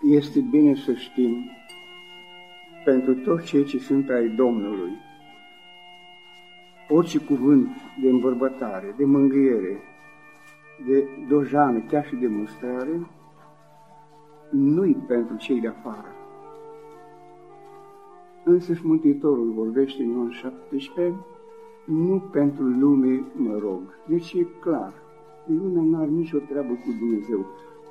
Este bine să știm pentru toți cei ce sunt ai Domnului, orice cuvânt de îmbărbătare, de mângâiere, de dojană, chiar și de mustrare, nu-i pentru cei de afară. Însăși Mântuitorul vorbește în Ioan 17, nu pentru lume mă rog. Deci e clar, lumea nu are nicio treabă cu Dumnezeu.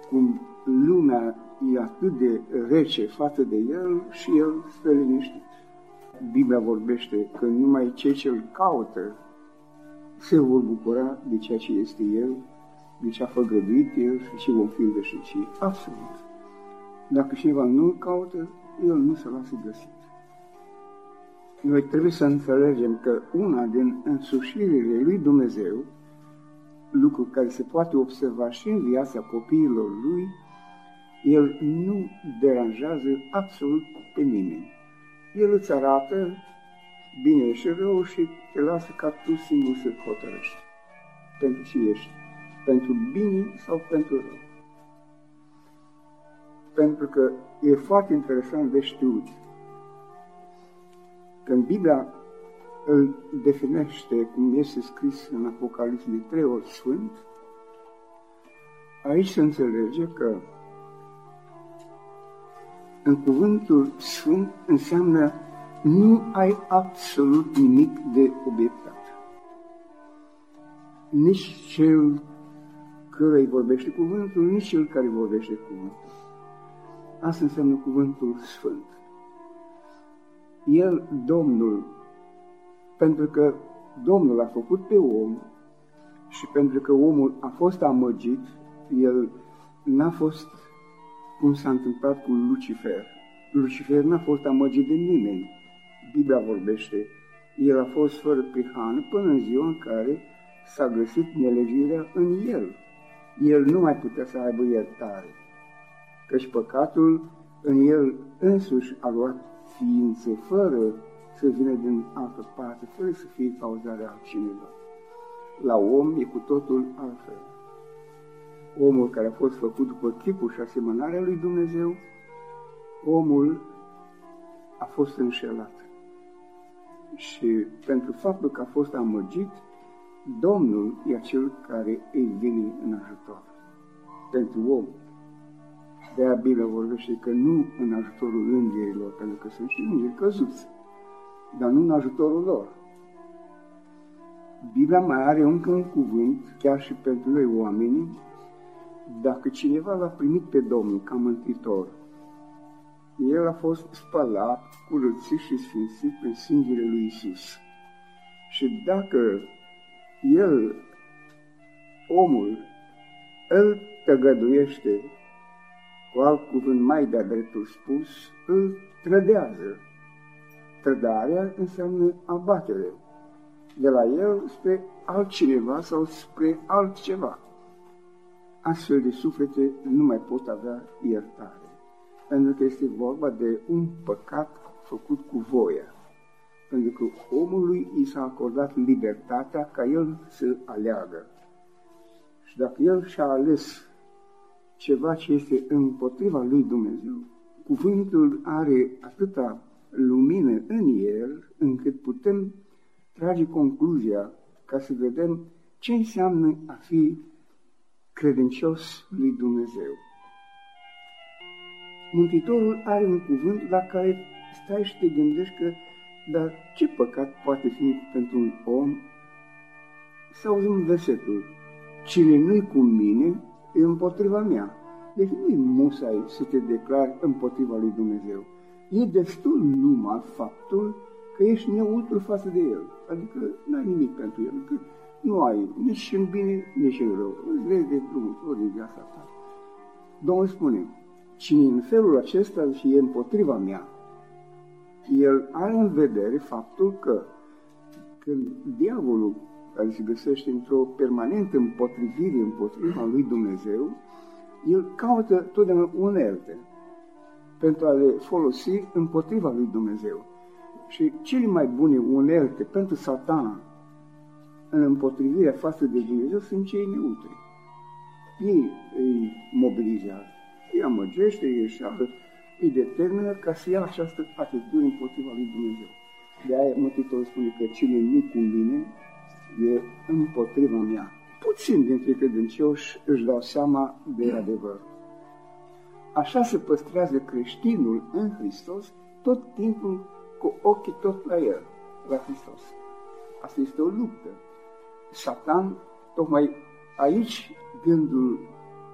Cum lumea e atât de rece față de el și el stă liniștit. Biblia vorbește că numai cei ce îl caută se vor bucura de ceea ce este el, de ce a făgăduit el și ce vom fi în veșnicie. Absolut. Dacă cineva nu îl caută, el nu se lasă găsit. Noi trebuie să înțelegem că una din însușirile lui Dumnezeu, lucru care se poate observa și în viața copiilor lui, el nu deranjează absolut pe nimeni. El îți arată bine și rău și te lasă ca tu singur să hotărăști pentru ce ești, pentru bine sau pentru rău. Pentru că e foarte interesant de știut. Când Biblia îl definește, cum este scris în Apocalipsa de trei ori Sfânt, aici se înțelege că în cuvântul Sfânt înseamnă nu ai absolut nimic de obiectat. Nici cel care îi vorbește cuvântul, nici cel care vorbește cuvântul. Asta înseamnă cuvântul Sfânt. El, Domnul, pentru că Domnul a făcut pe om și pentru că omul a fost amăgit, el n-a fost cum s-a întâmplat cu Lucifer. Lucifer n-a fost amăgit de nimeni. Biblia vorbește, el a fost fără prihană până în ziua în care s-a găsit nelegirea în el. El nu mai putea să aibă iertare, căci păcatul în el însuși a luat ființă fără să vină din altă parte, fără să fie cauzarea altcineva. La om e cu totul altfel omul care a fost făcut după chipul și asemănarea lui Dumnezeu, omul a fost înșelat. Și pentru faptul că a fost amăgit, Domnul e acel care îi vine în ajutor. Pentru om. De-aia Biblia vorbește că nu în ajutorul îngerilor, pentru că sunt și îngeri căzuți, dar nu în ajutorul lor. Biblia mai are încă un cuvânt, chiar și pentru noi oamenii, dacă cineva l-a primit pe Domnul ca mântuitor, el a fost spălat, curățit și sfințit prin sângele lui Isus. Și dacă el, omul, îl tăgăduiește, cu alt cuvânt mai de-a dreptul spus, îl trădează. Trădarea înseamnă abatere de la el spre altcineva sau spre altceva astfel de suflete nu mai pot avea iertare, pentru că este vorba de un păcat făcut cu voia, pentru că omului i s-a acordat libertatea ca el să aleagă. Și dacă el și-a ales ceva ce este împotriva lui Dumnezeu, cuvântul are atâta lumină în el, încât putem trage concluzia ca să vedem ce înseamnă a fi credincios lui Dumnezeu. Mântuitorul are un cuvânt la care stai și te gândești că, dar ce păcat poate fi pentru un om? Să auzim versetul, cine nu-i cu mine, e împotriva mea. Deci nu-i musai să te declari împotriva lui Dumnezeu. E destul numai faptul că ești neutru față de el. Adică n-ai nimic pentru el. Că nu ai nici în bine, nici în rău. Îți vezi de drumul tău, de viața ta. Domnul spune, cine în felul acesta și e împotriva mea, el are în vedere faptul că când diavolul care se găsește într-o permanentă împotrivire împotriva lui Dumnezeu, el caută totdeauna unelte pentru a le folosi împotriva lui Dumnezeu. Și cele mai bune unelte pentru satana în împotrivirea față de Dumnezeu sunt cei neutri. Ei îi mobilizează. îi amăgește, îi eșeală, îi determină ca să ia această atitudine împotriva lui Dumnezeu. De aia Mântuitorul spune că cine nu cu mine e împotriva mea. Puțin dintre credincioși își dau seama de adevăr. Așa se păstrează creștinul în Hristos tot timpul cu ochii tot la El, la Hristos. Asta este o luptă. Satan, tocmai aici gândul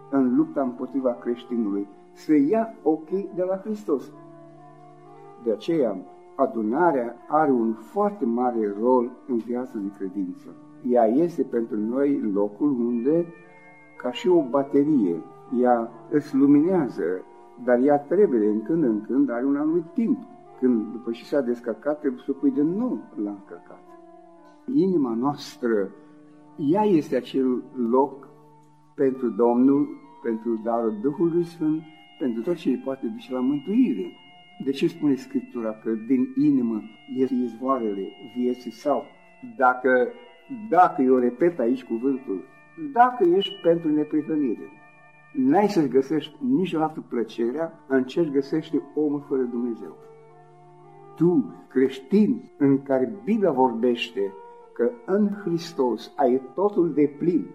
în lupta împotriva creștinului, să ia ochii de la Hristos. De aceea, adunarea are un foarte mare rol în viața de credință. Ea este pentru noi locul unde, ca și o baterie, ea îți luminează, dar ea trebuie în când în când, are un anumit timp. Când, după ce s-a descărcat, trebuie să o pui de nou la încărcat. Inima noastră, ea este acel loc pentru Domnul, pentru darul Duhului Sfânt, pentru tot ce îi poate duce la mântuire. De ce spune Scriptura că din inimă este izvoarele vieții sau dacă, dacă eu repet aici cuvântul, dacă ești pentru neprihănire, n-ai să-ți găsești niciodată plăcerea în ce găsește omul fără Dumnezeu. Tu, creștin, în care Biblia vorbește că în Hristos ai totul de plin,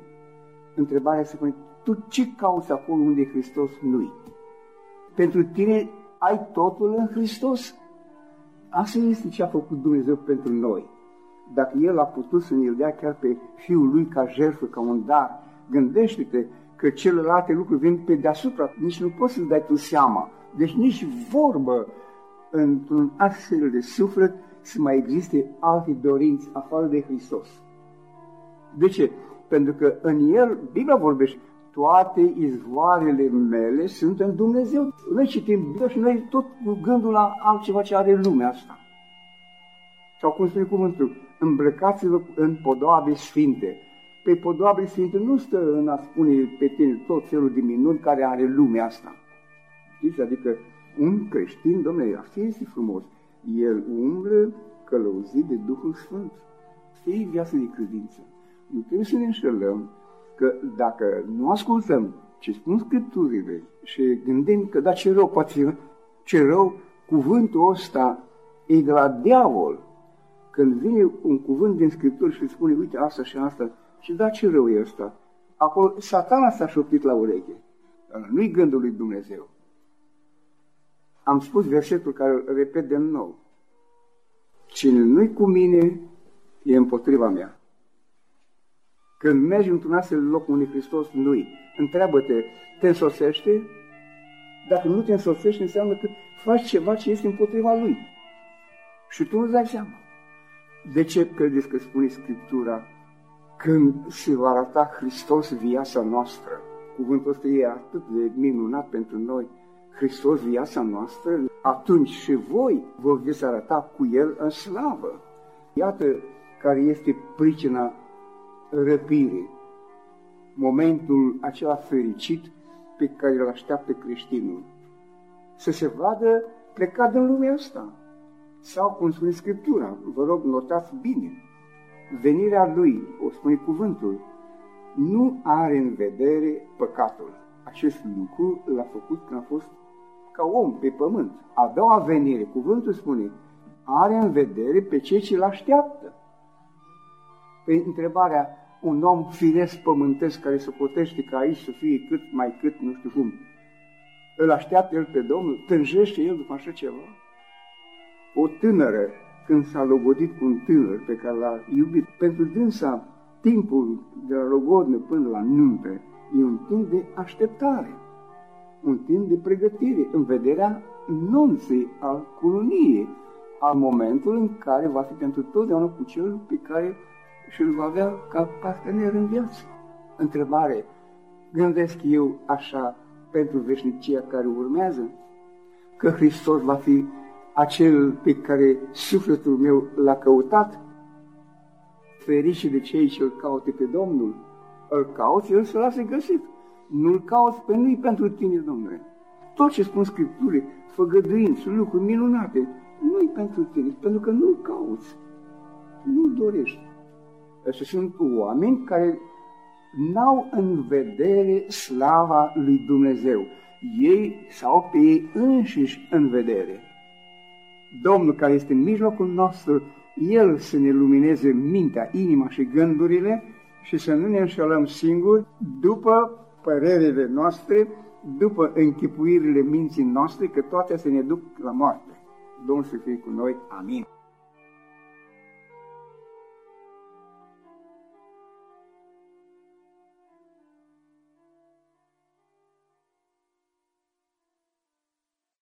întrebarea se pune, tu ce cauți acolo unde Hristos nu-i? Pentru tine ai totul în Hristos. Asta este ce a făcut Dumnezeu pentru noi. Dacă El a putut să ne-l dea chiar pe Fiul Lui ca jertfă, ca un dar, gândește-te că celelalte lucruri vin pe deasupra, nici nu poți să-ți dai tu seama. Deci nici vorbă într-un astfel de suflet să mai existe alte dorinți afară de Hristos. De ce? Pentru că în El, Biblia vorbește, toate izvoarele mele sunt în Dumnezeu. Noi citim Biblia și noi tot cu gândul la altceva ce are lumea asta. Sau cum spune cuvântul, îmbrăcați-vă în podoabe sfinte. Pe podoabe sfinte nu stă în a spune pe tine tot felul de minuni care are lumea asta. Știți? Adică un creștin, domnule, asta este frumos. El umblă călăuzit de Duhul Sfânt. Asta e viața de credință. Nu trebuie să ne înșelăm că dacă nu ascultăm ce spun Scripturile și gândim că da, ce rău poate fi, ce rău, cuvântul ăsta e de la diavol. Când vine un cuvânt din Scriptură și spune, uite, asta și asta, și da, ce rău e ăsta? Acolo satana s-a șoptit la ureche. Nu-i gândul lui Dumnezeu. Am spus versetul care îl repet de nou. Cine nu-i cu mine, e împotriva mea. Când mergi într-un astfel de loc unde Hristos nu-i, întreabă-te, te însoțește? Dacă nu te însoțește, înseamnă că faci ceva ce este împotriva Lui. Și tu nu dai seama. De ce credeți că spune Scriptura? Când se va arata Hristos viața noastră, cuvântul ăsta e atât de minunat pentru noi, Hristos viața noastră, atunci și voi vă veți arăta cu El în slavă. Iată care este pricina răpire, momentul acela fericit pe care îl așteaptă creștinul. Să se vadă plecat din lumea asta. Sau, cum spune Scriptura, vă rog, notați bine, venirea lui, o spune cuvântul, nu are în vedere păcatul. Acest lucru l-a făcut când a fost ca om pe pământ. A doua venire, cuvântul spune, are în vedere pe cei ce-l așteaptă. Pe întrebarea, un om firesc pământesc care se potește ca aici să fie cât mai cât, nu știu cum, îl așteaptă el pe Domnul, tânjește el după așa ceva? O tânără, când s-a logodit cu un tânăr pe care l-a iubit, pentru dânsa, timpul de la logodne până la nuntă e un timp de așteptare, un timp de pregătire, în vederea nunței, al coloniei, al momentului în care va fi pentru totdeauna cu cel pe care și îl va avea ca partener în viață. Întrebare, gândesc eu așa pentru veșnicia care urmează? Că Hristos va fi acel pe care sufletul meu l-a căutat? Ferice de cei ce îl caute pe Domnul, îl cauți, el să lase găsit. Nu-l cauți pe nu pentru tine, Domnule. Tot ce spun Scripturile, făgăduinți, lucruri minunate, nu-i pentru tine, pentru că nu-l cauți, nu-l dorești. Ăștia sunt oameni care n-au în vedere slava lui Dumnezeu. ei sau pe ei înșiși în vedere. Domnul care este în mijlocul nostru, El să ne lumineze mintea, inima și gândurile și să nu ne înșelăm singuri după părerile noastre, după închipuirile minții noastre, că toate să ne duc la moarte. Domnul să fie cu noi. Amin.